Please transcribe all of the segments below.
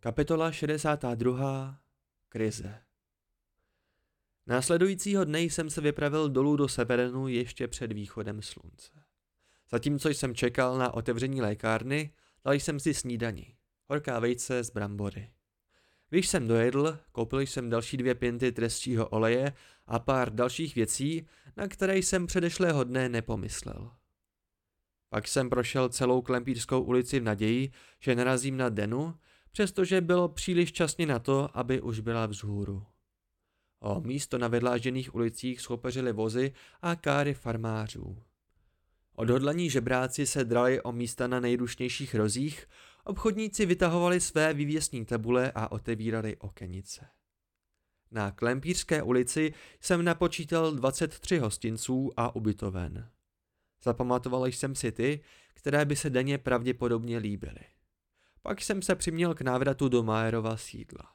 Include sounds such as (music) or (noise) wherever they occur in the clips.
Kapitola 62. Krize Následujícího dne jsem se vypravil dolů do Severenu ještě před východem slunce. Zatímco jsem čekal na otevření lékárny, dal jsem si snídani. Horká vejce z brambory. Když jsem dojedl, koupil jsem další dvě pinty trestčího oleje a pár dalších věcí, na které jsem předešlého dne nepomyslel. Pak jsem prošel celou Klempírskou ulici v naději, že narazím na Denu, přestože bylo příliš časně na to, aby už byla vzhůru. O místo na vedlážených ulicích schopeřily vozy a káry farmářů. Odhodlaní žebráci se drali o místa na nejrušnějších rozích, obchodníci vytahovali své vývěsní tabule a otevírali okenice. Na Klempířské ulici jsem napočítal 23 hostinců a ubytoven. Zapamatoval jsem si ty, které by se denně pravděpodobně líbily. Pak jsem se přiměl k návratu do Majerova sídla.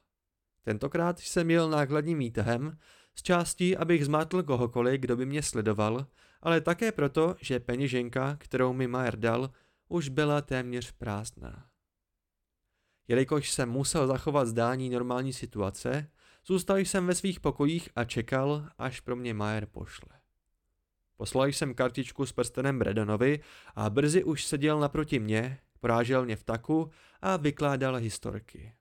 Tentokrát jsem jel nákladním výtahem, z částí, abych zmátl kohokoliv, kdo by mě sledoval, ale také proto, že peněženka, kterou mi Majer dal, už byla téměř prázdná. Jelikož jsem musel zachovat zdání normální situace, zůstal jsem ve svých pokojích a čekal, až pro mě Majer pošle. Poslal jsem kartičku s prstenem Bredonovi a brzy už seděl naproti mě, porážel mě v taku a vykládal historky.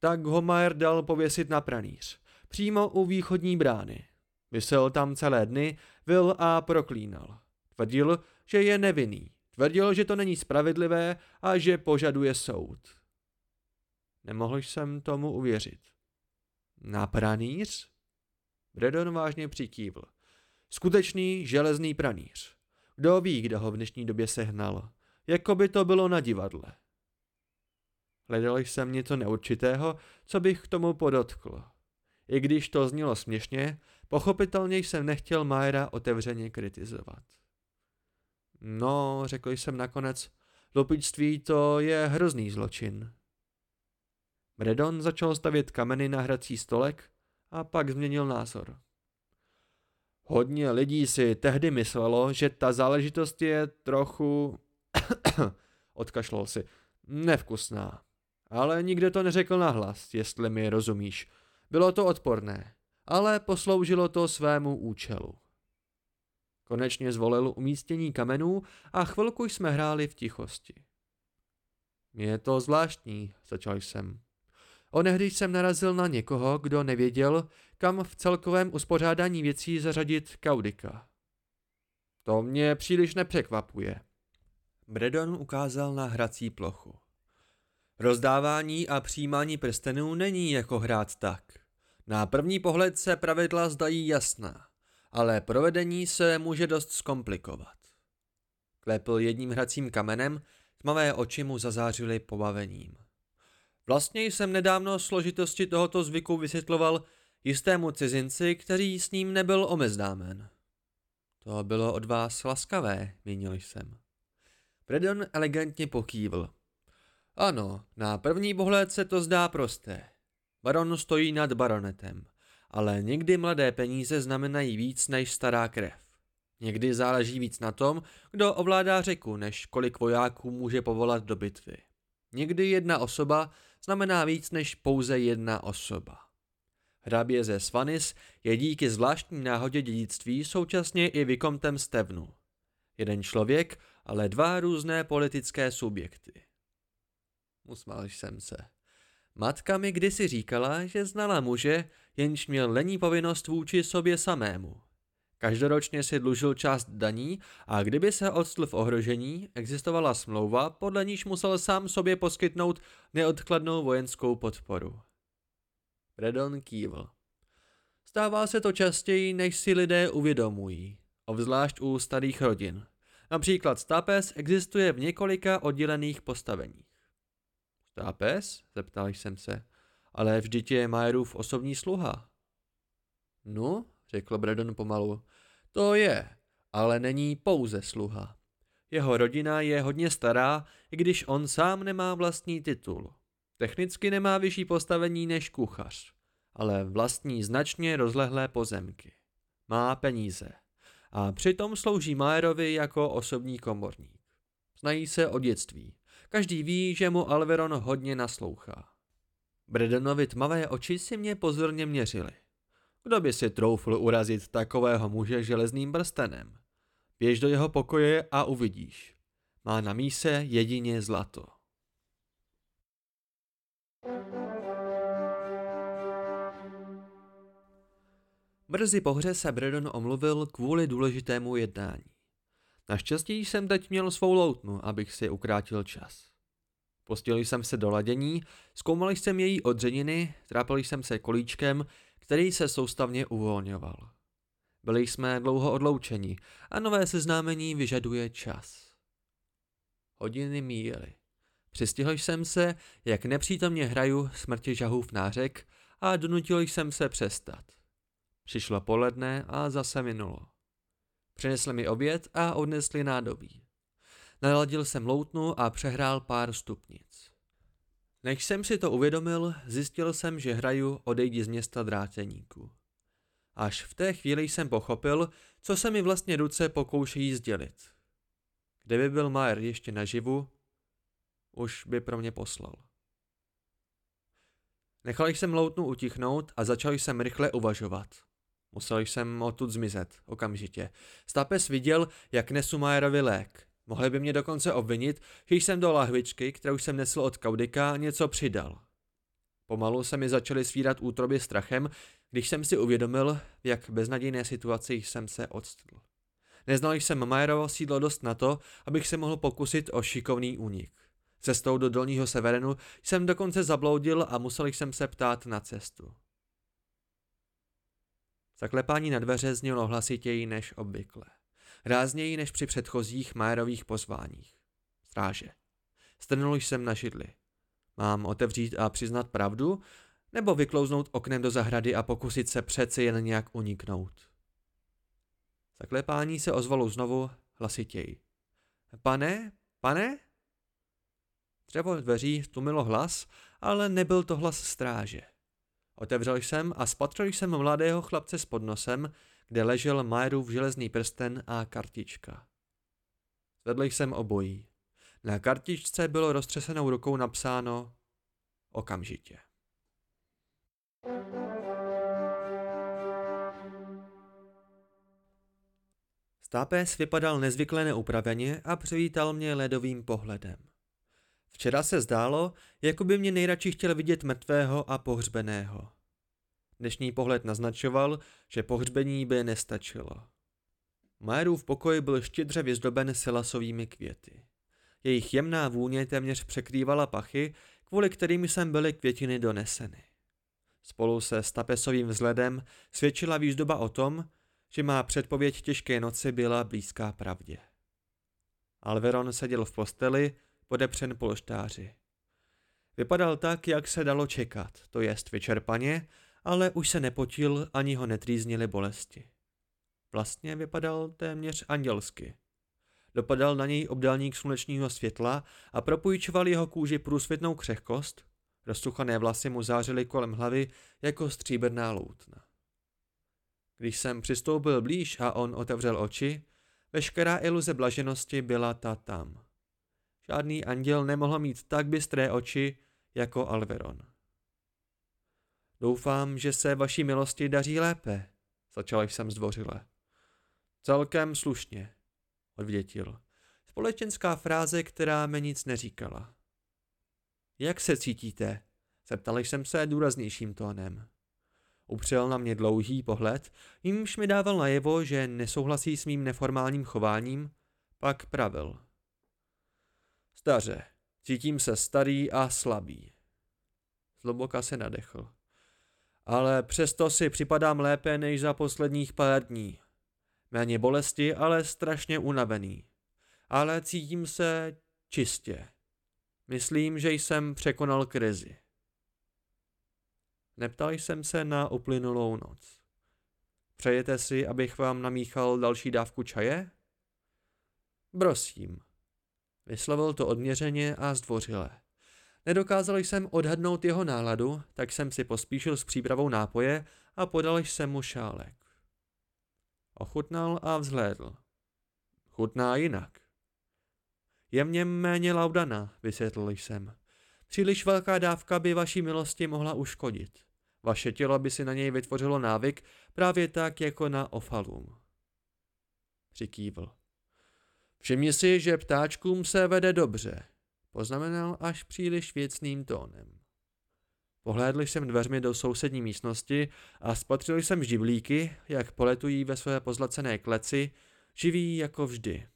Tak ho Majer dal pověsit na pranýř, přímo u východní brány. Vysel tam celé dny, vil a proklínal. Tvrdil, že je nevinný. Tvrdil, že to není spravedlivé a že požaduje soud. Nemohl jsem tomu uvěřit. Na pranýř? Bredon vážně přikývl. Skutečný železný pranýř. Kdo ví, kdo ho v dnešní době sehnal. Jako by to bylo na divadle. Hledal jsem něco neurčitého, co bych k tomu podotkl. I když to znělo směšně, pochopitelně jsem nechtěl Majera otevřeně kritizovat. No, řekl jsem nakonec, lupičství to je hrozný zločin. Bredon začal stavět kameny na hrací stolek a pak změnil názor. Hodně lidí si tehdy myslelo, že ta záležitost je trochu... (coughs) Odkašlal si. Nevkusná. Ale nikde to neřekl nahlas, jestli mi rozumíš. Bylo to odporné, ale posloužilo to svému účelu. Konečně zvolil umístění kamenů a chvilku jsme hráli v tichosti. Je to zvláštní, začal jsem. Onehdy jsem narazil na někoho, kdo nevěděl, kam v celkovém uspořádání věcí zařadit Kaudika. To mě příliš nepřekvapuje. Bredon ukázal na hrací plochu. Rozdávání a přijímání prstenů není jako hrát tak. Na první pohled se pravidla zdají jasná, ale provedení se může dost zkomplikovat. Klepl jedním hracím kamenem, tmavé oči mu zazářily pobavením. Vlastně jsem nedávno složitosti tohoto zvyku vysvětloval jistému cizinci, který s ním nebyl omezdámen. To bylo od vás laskavé, mínil jsem. Predon elegantně pokývl. Ano, na první pohled se to zdá prosté. Baron stojí nad baronetem, ale někdy mladé peníze znamenají víc než stará krev. Někdy záleží víc na tom, kdo ovládá řeku, než kolik vojáků může povolat do bitvy. Někdy jedna osoba znamená víc než pouze jedna osoba. Hrabě ze Svanis je díky zvláštní náhodě dědictví současně i vykomtem Stevnu. Jeden člověk, ale dva různé politické subjekty. Usmál jsem se. Matka mi kdysi říkala, že znala muže, jenž měl lení povinnost vůči sobě samému. Každoročně si dlužil část daní a kdyby se odstl v ohrožení, existovala smlouva, podle níž musel sám sobě poskytnout neodkladnou vojenskou podporu. Redon kývl. Stává se to častěji, než si lidé uvědomují, obzvlášť u starých rodin. Například Stapes existuje v několika oddělených postaveních. Stapes? Zeptal jsem se. Ale vždyť je Majerův osobní sluha. No, řekl Bredon pomalu. To je, ale není pouze sluha. Jeho rodina je hodně stará, i když on sám nemá vlastní titul. Technicky nemá vyšší postavení než kuchař, ale vlastní značně rozlehlé pozemky. Má peníze. A přitom slouží Maerovi jako osobní komorník. Znají se od dětství. Každý ví, že mu Alveron hodně naslouchá. Bredonovi tmavé oči si mě pozorně měřily. Kdo by si troufl urazit takového muže železným brstenem? Běž do jeho pokoje a uvidíš. Má na míse jedině zlato. Brzy po hře se Bredon omluvil kvůli důležitému jednání. Naštěstí jsem teď měl svou loutnu, abych si ukrátil čas. Postil jsem se do ladění, zkoumal jsem její odřeniny, trápil jsem se kolíčkem, který se soustavně uvolňoval. Byli jsme dlouho odloučeni a nové seznámení vyžaduje čas. Hodiny míjely. Přistihl jsem se, jak nepřítomně hraju smrti žahův nářek a donutil jsem se přestat. Přišlo poledne a zase minulo. Přinesli mi oběd a odnesli nádobí. Naladil jsem loutnu a přehrál pár stupnic. Než jsem si to uvědomil, zjistil jsem, že hraju Odejdi z města dráteníku. Až v té chvíli jsem pochopil, co se mi vlastně ruce pokoušejí sdělit. Kdyby byl Mayer ještě naživu, už by pro mě poslal. Nechal jsem loutnu utichnout a začal jsem rychle uvažovat. Musel jsem odtud zmizet, okamžitě. Stapes viděl, jak nesu Majerovi lék. Mohli by mě dokonce obvinit, že jsem do lahvičky, kterou jsem nesl od Kaudika, něco přidal. Pomalu se mi začaly svírat útroby strachem, když jsem si uvědomil, v jak beznadějné situaci jsem se odstl. Neznal jsem Majerovo sídlo dost na to, abych se mohl pokusit o šikovný únik. Cestou do dolního severenu jsem dokonce zabloudil a musel jsem se ptát na cestu. Zaklepání na dveře znělo hlasitěji než obvykle. Rázněji než při předchozích Majerových pozváních. Stráže. Strnul jsem na židli. Mám otevřít a přiznat pravdu, nebo vyklouznout oknem do zahrady a pokusit se přece jen nějak uniknout. Zaklepání se ozvalo znovu hlasitěji. Pane, pane? Dřevo dveří tlumilo hlas, ale nebyl to hlas stráže. Otevřel jsem a spatřil jsem mladého chlapce s podnosem, kde ležel Majerův železný prsten a kartička. Zvedl jsem obojí. Na kartičce bylo roztřesenou rukou napsáno okamžitě. Stápes vypadal nezvykle neupraveně a přivítal mě ledovým pohledem. Včera se zdálo, jako by mě nejradši chtěl vidět mrtvého a pohřbeného. Dnešní pohled naznačoval, že pohřbení by nestačilo. Majerův pokoj byl štědře vyzdoben silasovými květy. Jejich jemná vůně téměř překrývala pachy, kvůli kterým jsem byly květiny doneseny. Spolu se stapesovým vzhledem svědčila výzdoba o tom, že má předpověď těžké noci byla blízká pravdě. Alveron seděl v posteli, podepřen polštáři. Vypadal tak, jak se dalo čekat, to jest vyčerpaně, ale už se nepotil ani ho netrýznily bolesti. Vlastně vypadal téměř andělsky. Dopadal na něj obdélník slunečního světla a propůjčoval jeho kůži průsvětnou křehkost, rozsuchané vlasy mu zářily kolem hlavy jako stříbrná loutna. Když jsem přistoupil blíž a on otevřel oči, veškerá iluze blaženosti byla ta tam. Žádný anděl nemohl mít tak bystré oči jako Alveron. Doufám, že se vaší milosti daří lépe, začal jsem zdvořile. Celkem slušně, odvětil. Společenská fráze, která mi nic neříkala. Jak se cítíte? Zeptal jsem se důraznějším tónem. Upřel na mě dlouhý pohled, jimž mi dával najevo, že nesouhlasí s mým neformálním chováním, pak pravil. Staře, cítím se starý a slabý. Zloboka se nadechl. Ale přesto si připadám lépe než za posledních pár dní. Méně bolesti, ale strašně unavený. Ale cítím se čistě. Myslím, že jsem překonal krizi. Neptal jsem se na uplynulou noc. Přejete si, abych vám namíchal další dávku čaje? Prosím. Vyslovil to odměřeně a zdvořile. Nedokázal jsem odhadnout jeho náladu, tak jsem si pospíšil s přípravou nápoje a podal jsem mu šálek. Ochutnal a vzhlédl. Chutná jinak. Je méně laudana, vysvětlil jsem. Příliš velká dávka by vaší milosti mohla uškodit. Vaše tělo by si na něj vytvořilo návyk právě tak jako na ofalum. Přikývl. Všimni si, že ptáčkům se vede dobře, poznamenal až příliš věcným tónem. Pohlédl jsem dveřmi do sousední místnosti a spatřil jsem živlíky, jak poletují ve své pozlacené kleci, živí jako vždy.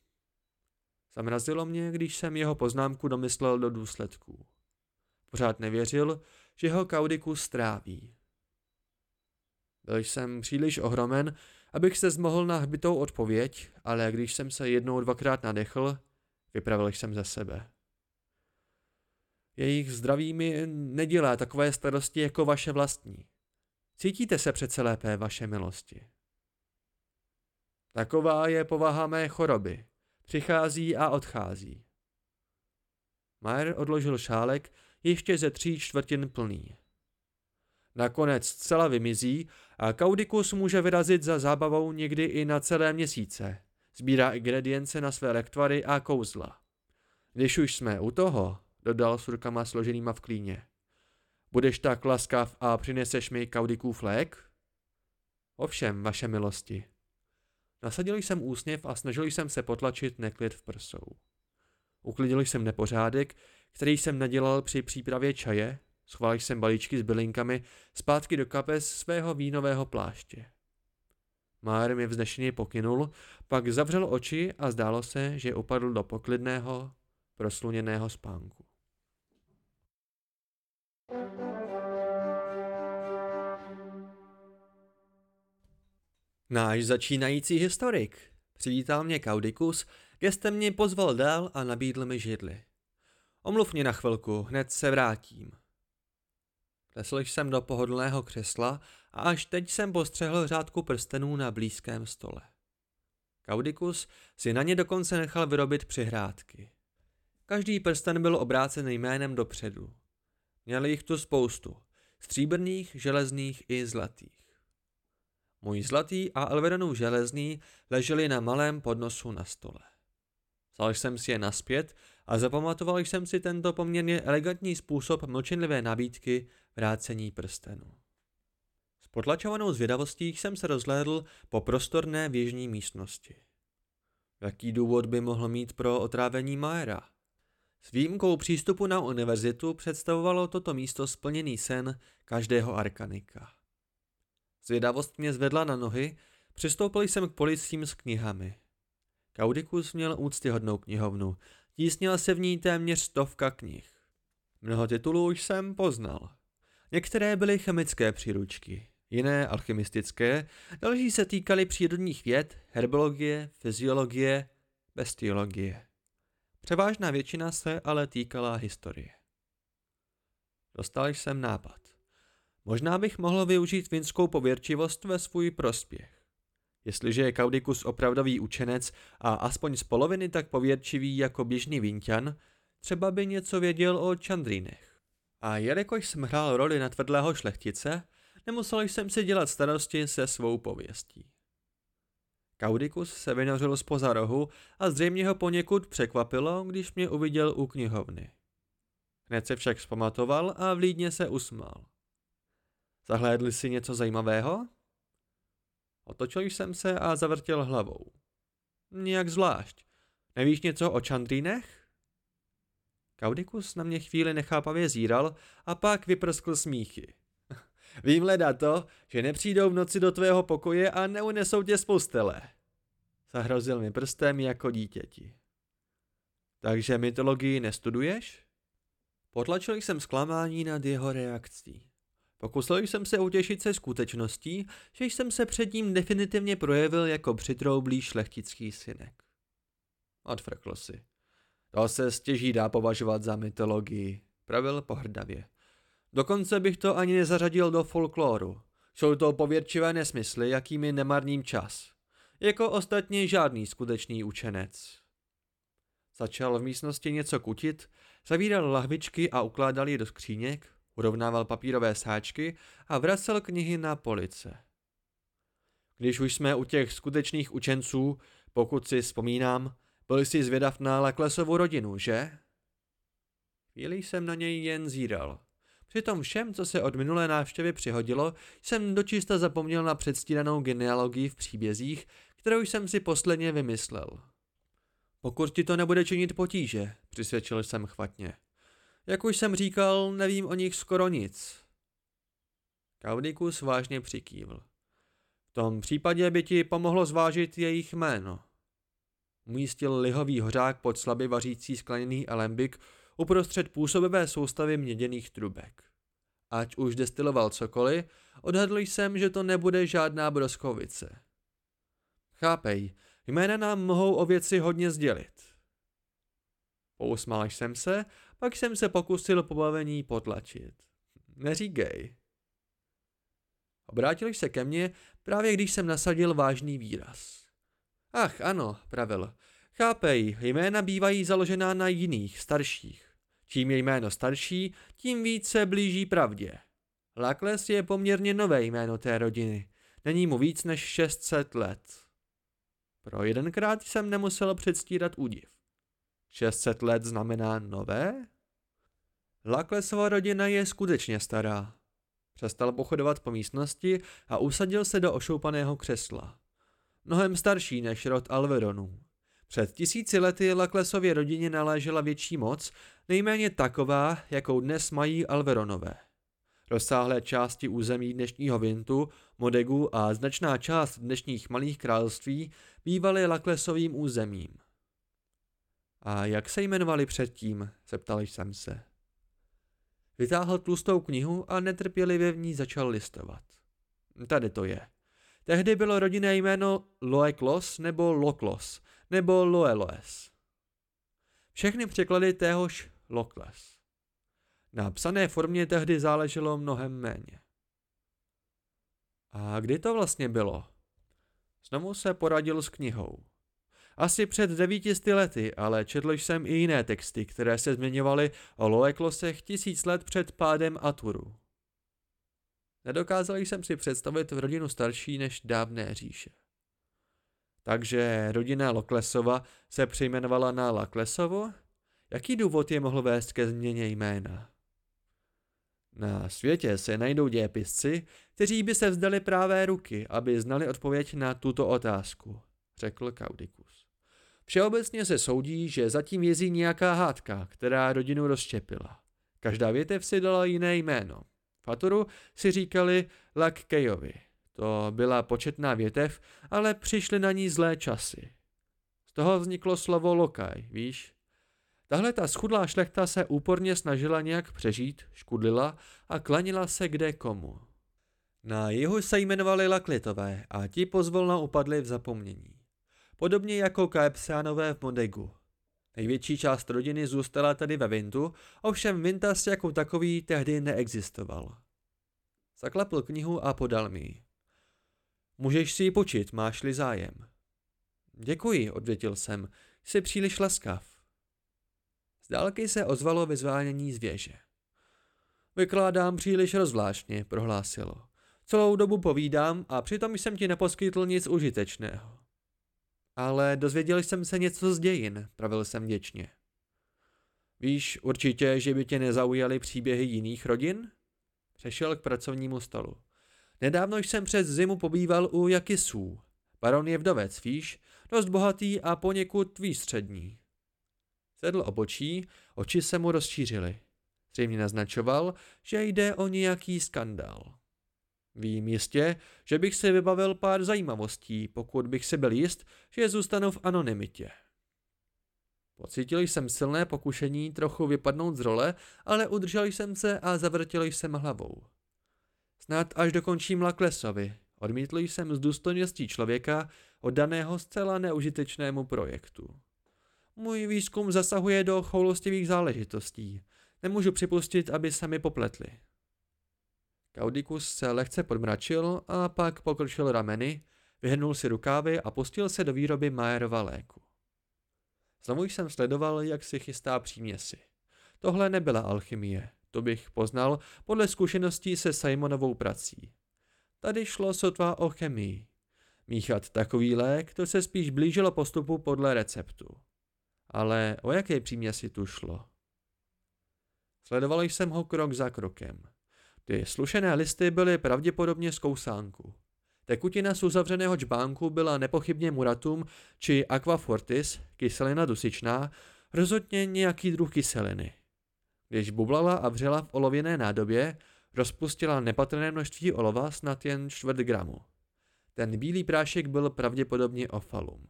Zamrazilo mě, když jsem jeho poznámku domyslel do důsledků. Pořád nevěřil, že ho Kaudiku stráví. Byl jsem příliš ohromen, abych se zmohl na hbitou odpověď, ale když jsem se jednou dvakrát nadechl, vypravil jsem ze sebe. Jejich zdraví mi nedělá takové starosti jako vaše vlastní. Cítíte se přece lépe, vaše milosti. Taková je povaha mé choroby. Přichází a odchází. Majer odložil šálek ještě ze tří čtvrtin plný. Nakonec zcela vymizí a Kaudikus může vyrazit za zábavou někdy i na celé měsíce. Sbírá ingredience na své lektvary a kouzla. Když už jsme u toho, dodal s rukama složenýma v klíně. Budeš tak laskav a přineseš mi Kaudikův lék? Ovšem, vaše milosti. Nasadil jsem úsměv a snažil jsem se potlačit neklid v prsou. Uklidil jsem nepořádek, který jsem nadělal při přípravě čaje, schoval jsem balíčky s bylinkami zpátky do kapes svého vínového pláště. Már mi vznešeně pokynul, pak zavřel oči a zdálo se, že upadl do poklidného, prosluněného spánku. Náš začínající historik. Přivítal mě Kaudikus, gestem mě pozval dál a nabídl mi židli. Omluv mě na chvilku, hned se vrátím. Klesl jsem do pohodlného křesla a až teď jsem postřehl řádku prstenů na blízkém stole. Kaudikus si na ně dokonce nechal vyrobit přihrádky. Každý prsten byl obrácen jménem dopředu. Měli jich tu spoustu, stříbrných, železných i zlatých. Můj zlatý a Elveronův železný leželi na malém podnosu na stole. Vzal jsem si je naspět a zapamatoval jsem si tento poměrně elegantní způsob mlčenlivé nabídky vrácení prstenu. S potlačovanou zvědavostí jsem se rozhlédl po prostorné věžní místnosti. Jaký důvod by mohl mít pro otrávení Maera? S výjimkou přístupu na univerzitu představovalo toto místo splněný sen každého arkanika. Zvědavost mě zvedla na nohy, přistoupil jsem k policím s knihami. Kaudikus měl úctyhodnou knihovnu, tísnila se v ní téměř stovka knih. Mnoho titulů už jsem poznal. Některé byly chemické příručky, jiné alchymistické, další se týkaly přírodních věd, herbologie, fyziologie, bestiologie. Převážná většina se ale týkala historie. Dostal jsem nápad. Možná bych mohl využít vinskou pověrčivost ve svůj prospěch. Jestliže je Kaudikus opravdový učenec a aspoň z poloviny tak pověrčivý jako běžný Vinťan, třeba by něco věděl o Čandrínech. A jelikož jsem hrál roli na tvrdlého šlechtice, nemusel jsem si dělat starosti se svou pověstí. Kaudikus se vynořil spoza rohu a zřejmě ho poněkud překvapilo, když mě uviděl u knihovny. Hned se však vzpamatoval a vlídně se usmál. Zahlédli si něco zajímavého? Otočil jsem se a zavrtěl hlavou. Nijak zvlášť. Nevíš něco o Čandrínech? Kaudikus na mě chvíli nechápavě zíral a pak vyprskl smíchy. (laughs) Vím leda to, že nepřijdou v noci do tvého pokoje a neunesou tě z postele. Zahrozil mi prstem jako dítěti. Takže mytologii nestuduješ? Potlačil jsem zklamání nad jeho reakcí. Pokusil jsem se utěšit se skutečností, že jsem se před ním definitivně projevil jako přitroublý šlechtický synek. Odfrkl si. To se stěží dá považovat za mytologii, pravil pohrdavě. Dokonce bych to ani nezařadil do folkloru. Jsou to pověrčivé nesmysly, jakými nemarním čas. Jako ostatně žádný skutečný učenec. Začal v místnosti něco kutit, zavíral lahvičky a ukládal je do skříněk, urovnával papírové sáčky a vracel knihy na police. Když už jsme u těch skutečných učenců, pokud si vzpomínám, byl jsi zvědav na Laklesovu rodinu, že? Chvíli jsem na něj jen zíral. Při tom všem, co se od minulé návštěvy přihodilo, jsem dočista zapomněl na předstíranou genealogii v příbězích, kterou jsem si posledně vymyslel. Pokud ti to nebude činit potíže, přisvědčil jsem chvatně. Jak už jsem říkal, nevím o nich skoro nic. Kaudikus vážně přikývl. V tom případě by ti pomohlo zvážit jejich jméno. Umístil lihový hořák pod slabě vařící skleněný alembik uprostřed působivé soustavy měděných trubek. Ať už destiloval cokoliv, odhadl jsem, že to nebude žádná broskovice. Chápej, jména nám mohou o věci hodně sdělit. Pousmál jsem se, pak jsem se pokusil pobavení potlačit. Neříkej. Obrátil se ke mně, právě když jsem nasadil vážný výraz. Ach, ano, pravil. Chápej, jména bývají založená na jiných, starších. Čím je jméno starší, tím více blíží pravdě. Lakles je poměrně nové jméno té rodiny. Není mu víc než 600 let. Pro jedenkrát jsem nemusel předstírat údiv. 600 let znamená nové? Laklesova rodina je skutečně stará. Přestal pochodovat po místnosti a usadil se do ošoupaného křesla. Mnohem starší než rod Alveronů. Před tisíci lety Laklesově rodině naléžela větší moc, nejméně taková, jakou dnes mají Alveronové. Rozsáhlé části území dnešního Vintu, Modegu a značná část dnešních malých království bývaly Laklesovým územím. A jak se jmenovali předtím, zeptal jsem se. Vytáhl tlustou knihu a netrpělivě v ní začal listovat. Tady to je. Tehdy bylo rodinné jméno Loeklos nebo Loklos nebo Loeloes. Všechny překlady téhož Lokles. Na psané formě tehdy záleželo mnohem méně. A kdy to vlastně bylo? Znovu se poradil s knihou. Asi před devítisty lety, ale četl jsem i jiné texty, které se zmiňovaly o Loeklosech tisíc let před pádem Aturu. Nedokázal jsem si představit rodinu starší než dávné říše. Takže rodina Loklesova se přejmenovala na Laklesovo? Jaký důvod je mohl vést ke změně jména? Na světě se najdou dějepisci, kteří by se vzdali právé ruky, aby znali odpověď na tuto otázku, řekl Kaudikus. Všeobecně se soudí, že zatím jezí nějaká hádka, která rodinu rozštěpila. Každá větev si dala jiné jméno. Faturu si říkali Lakkejovi. To byla početná větev, ale přišly na ní zlé časy. Z toho vzniklo slovo lokaj, víš? Tahle ta schudlá šlechta se úporně snažila nějak přežít, škudlila a klanila se kde komu. Na jihu se jmenovali Laklitové a ti pozvolna upadli v zapomnění. Podobně jako Kaepsánové v Modegu. Největší část rodiny zůstala tady ve Vintu, ovšem Vintas jako takový tehdy neexistoval. Zaklapl knihu a podal mi. Můžeš si ji počít, máš-li zájem. Děkuji, odvětil jsem, jsi příliš laskav. Z dálky se ozvalo vyzvánění z věže. Vykládám příliš rozvláštně, prohlásilo. Celou dobu povídám a přitom jsem ti neposkytl nic užitečného. Ale dozvěděl jsem se něco z dějin, pravil jsem děčně. Víš určitě, že by tě nezaujaly příběhy jiných rodin? Přešel k pracovnímu stolu. Nedávno jsem přes zimu pobýval u Jakisů. Baron je vdovec, víš, dost bohatý a poněkud výstřední. Sedl obočí, oči se mu rozšířily. Zřejmě naznačoval, že jde o nějaký skandál. Vím jistě, že bych si vybavil pár zajímavostí, pokud bych si byl jist, že zůstanu v anonymitě. Pocítil jsem silné pokušení trochu vypadnout z role, ale udržel jsem se a zavrtil jsem hlavou. Snad až dokončím Laklesovi, odmítl jsem z důstojností člověka oddaného zcela neužitečnému projektu. Můj výzkum zasahuje do choulostivých záležitostí. Nemůžu připustit, aby se mi popletli. Kaudikus se lehce podmračil a pak pokrčil rameny, vyhrnul si rukávy a pustil se do výroby Majerova léku. Znovu jsem sledoval, jak si chystá příměsi. Tohle nebyla alchymie, to bych poznal podle zkušeností se Simonovou prací. Tady šlo sotva o chemii. Míchat takový lék, to se spíš blížilo postupu podle receptu. Ale o jaké příměsi tu šlo? Sledoval jsem ho krok za krokem. Ty slušené listy byly pravděpodobně z kousánku. Tekutina z uzavřeného čbánku byla nepochybně muratum či aquafortis, kyselina dusičná, rozhodně nějaký druh kyseliny. Když bublala a vřela v olověné nádobě, rozpustila nepatrné množství olova snad jen čtvrt gramu. Ten bílý prášek byl pravděpodobně ofalum.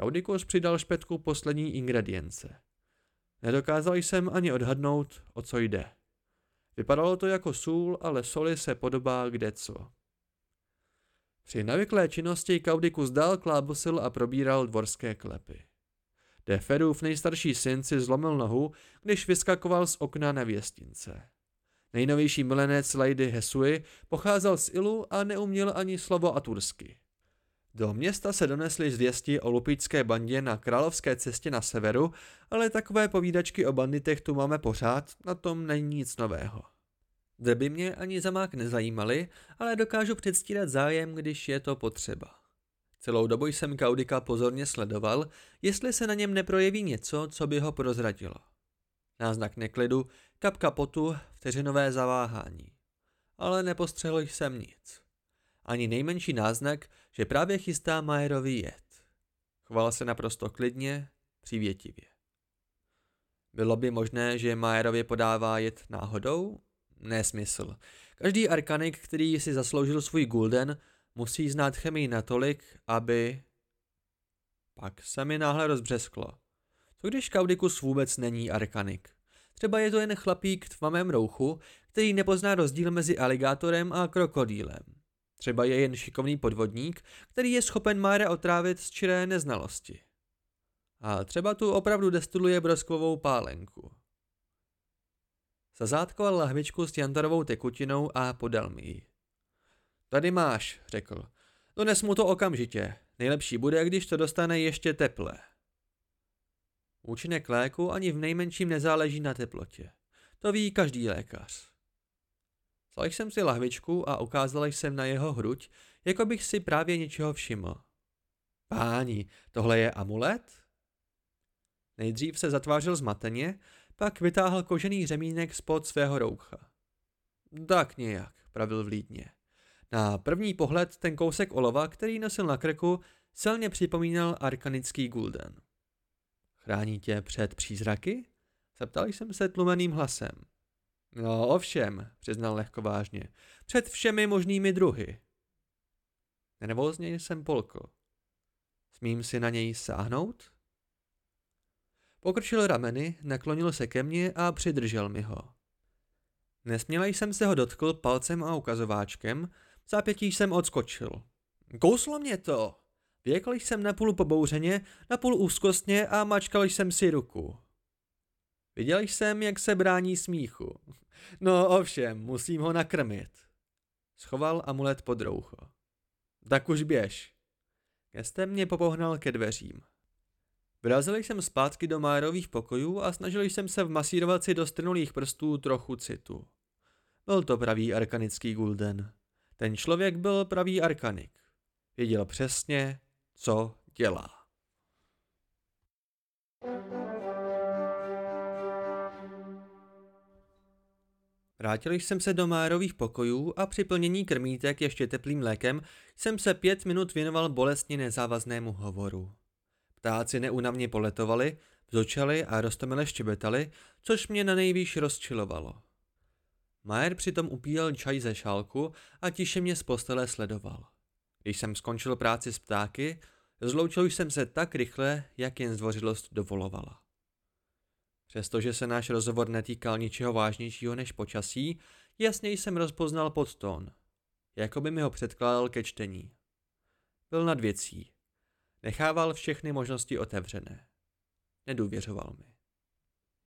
Kaudikus přidal špetku poslední ingredience. Nedokázal jsem ani odhadnout, o co jde. Vypadalo to jako sůl, ale soli se podobá kde co. Při navyklé činnosti Kaudikus dál klábosil a probíral dvorské klepy. Deferův nejstarší syn si zlomil nohu, když vyskakoval z okna na věstince. Nejnovější milenec Lady Hesui pocházel z Ilu a neuměl ani slovo atursky. Do města se donesly zvěsti o lupičské bandě na královské cestě na severu, ale takové povídačky o banditech tu máme pořád, na tom není nic nového. Drby mě ani zamák nezajímaly, ale dokážu předstírat zájem, když je to potřeba. Celou dobu jsem Kaudika pozorně sledoval, jestli se na něm neprojeví něco, co by ho prozradilo. Náznak neklidu, kapka potu, vteřinové zaváhání. Ale nepostřehl jsem nic. Ani nejmenší náznak, že právě chystá Majerovi jet. Choval se naprosto klidně, přívětivě. Bylo by možné, že Majerovi podává jet náhodou? Nesmysl. Každý arkanik, který si zasloužil svůj gulden, musí znát chemii natolik, aby... Pak se mi náhle rozbřesklo. Co když Kaudikus vůbec není arkanik? Třeba je to jen chlapík v tmavém rouchu, který nepozná rozdíl mezi aligátorem a krokodýlem. Třeba je jen šikovný podvodník, který je schopen Mára otrávit z čiré neznalosti. A třeba tu opravdu destuluje broskvovou pálenku. Zazátkoval lahvičku s jantarovou tekutinou a podal mi ji. Tady máš, řekl. Dones mu to okamžitě. Nejlepší bude, když to dostane ještě teple. Účinek léku ani v nejmenším nezáleží na teplotě. To ví každý lékař. Vzal jsem si lahvičku a ukázal jsem na jeho hruď, jako bych si právě něčeho všiml. Páni, tohle je amulet? Nejdřív se zatvářil zmateně, pak vytáhl kožený řemínek spod svého roucha. Tak nějak, pravil vlídně. Na první pohled ten kousek olova, který nosil na krku, silně připomínal arkanický gulden. Chrání tě před přízraky? Zeptal jsem se tlumeným hlasem. No ovšem, přiznal lehko vážně, před všemi možnými druhy. Nervózně jsem polkl. Smím si na něj sáhnout? Pokrčil rameny, naklonil se ke mně a přidržel mi ho. Nesměle jsem se ho dotkl palcem a ukazováčkem, zápětí jsem odskočil. Kouslo mě to! Věkl jsem napůl pobouřeně, napůl úzkostně a mačkal jsem si ruku. Viděl jsem, jak se brání smíchu. No ovšem, musím ho nakrmit. Schoval amulet pod roucho. Tak už běž. Gestem mě popohnal ke dveřím. Vrazil jsem zpátky do Márových pokojů a snažil jsem se vmasírovat si do strnulých prstů trochu citu. Byl to pravý arkanický gulden. Ten člověk byl pravý arkanik. Věděl přesně, co dělá. Vrátil jsem se do Márových pokojů a při plnění krmítek ještě teplým lékem jsem se pět minut věnoval bolestně nezávaznému hovoru. Ptáci neunavně poletovali, vzočali a roztomile štěbetali, což mě na nejvýš rozčilovalo. Majer přitom upíjel čaj ze šálku a tiše mě z postele sledoval. Když jsem skončil práci s ptáky, zloučil jsem se tak rychle, jak jen zdvořilost dovolovala. Přestože se náš rozhovor netýkal ničeho vážnějšího než počasí, jasně jsem rozpoznal podtón, jako by mi ho předkládal ke čtení. Byl nad věcí. Nechával všechny možnosti otevřené. Nedůvěřoval mi.